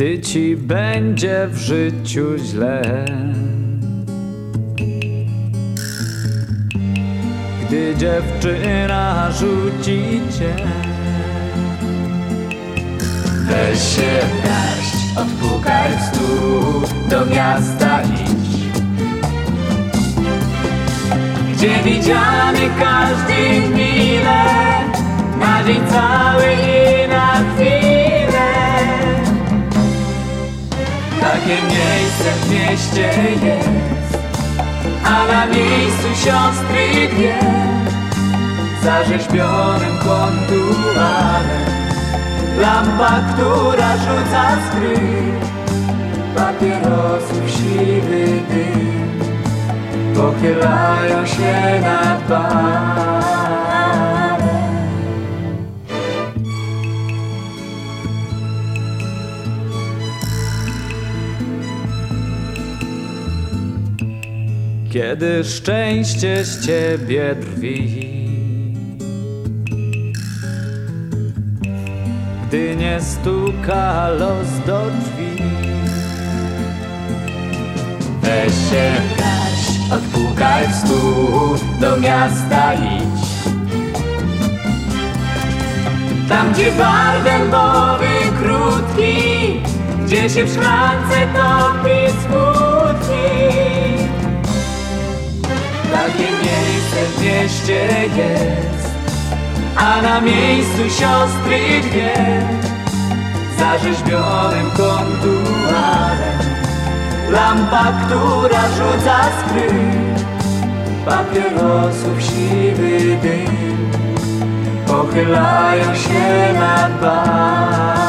gdy ci będzie w życiu źle. Gdy dziewczyna rzuci cię, Weź się garść, odpukaj stół, do miasta idź. Gdzie widziany każdy mile, miejsce w mieście jest, a na miejscu siostry dwie, zarzeźbionym kontuarem. Lampa, która rzuca skryt Papierosów siwy dym Pochylają się nad barem kiedy szczęście z ciebie drwi. Gdy nie stuka los do drzwi. Weź się garść, odpukaj w stół Do miasta idź Tam gdzie bar dębowy krótki Gdzie się w szklance topi smutki Takie miejsce w mieście jest. A na miejscu siostry dwie. Zarzeźbionym kontuarem. Lampa, która rzuca skryt Papierosów siwy dym. Pochylają się nad barem